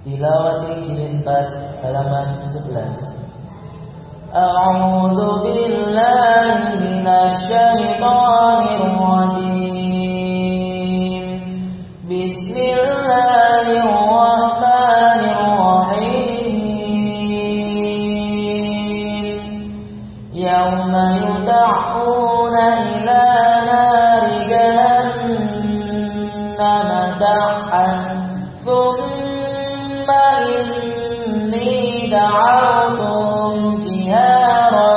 Tilawati jilid 4 halaman 11 A'udzu billahi minasy syaithanir rajim Bismillahirrahmanirrahim إني دعوتهم جهارا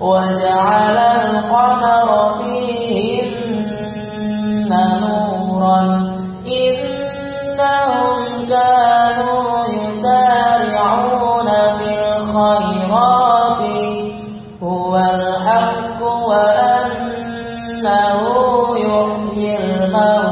وجعل القمر فيهن نورا. إنهم كانوا يسارعون في الخيرات. هو الحق وأنه يحيي الموتى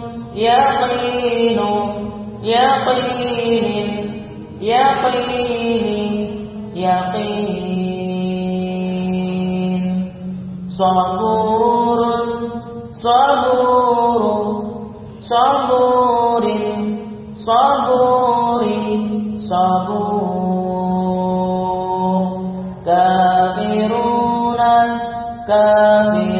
جاء بالحق وصدق المرسلين وإن إلياس لمن المرسلين halaman 12 Bismillahirrahmanirrahim Yaqin يقين يقين يقين يقين صبور صبور صبور صبور صبور كافرون كافرون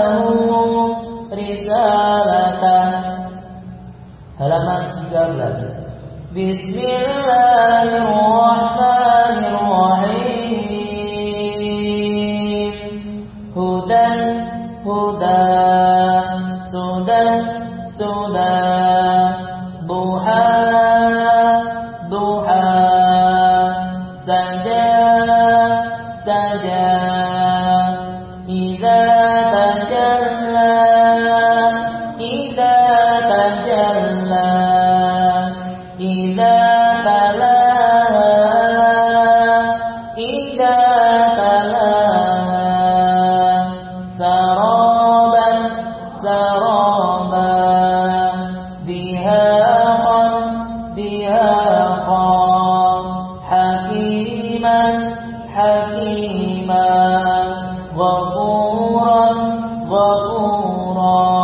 halaman 13 Bismillahirrahmanirrahim Hudan hudan sudan sudan duha duha saja saja idza idza talaha saraban saraban dihaqan dihaqan hakiman hakiman غفورا غفورا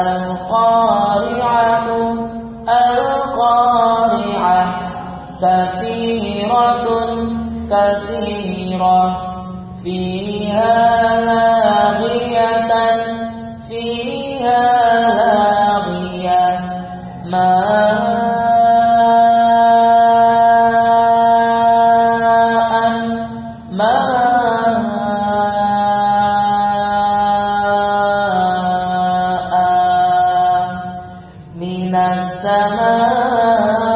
القارعة القارعة كثيرة فيها لاغية فيها لاغية. ماء من السماء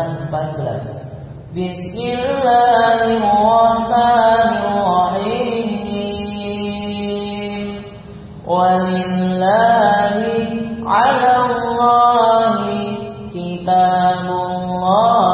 14 Bismillahirrahmanirrahim Walillahi 'ala Allahi kitabullahi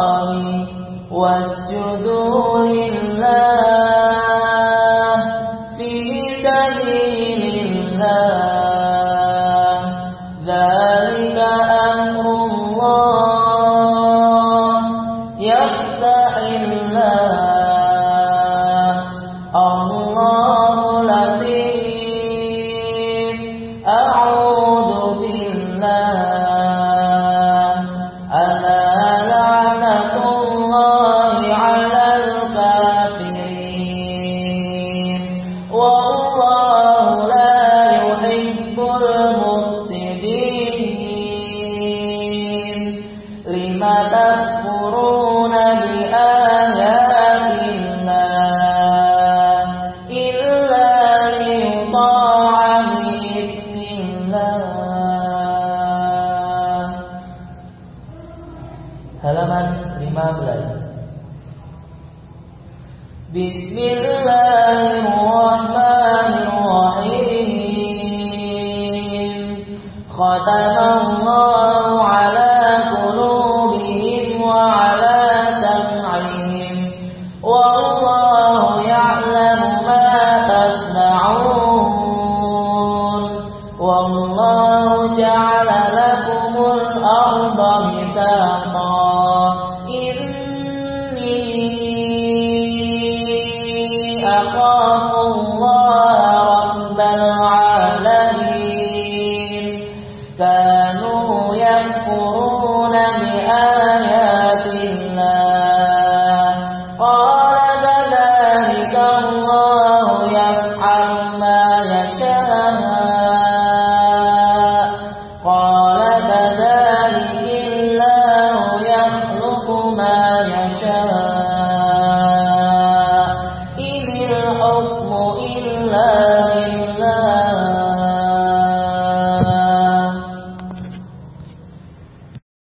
مَا يَشَاءُ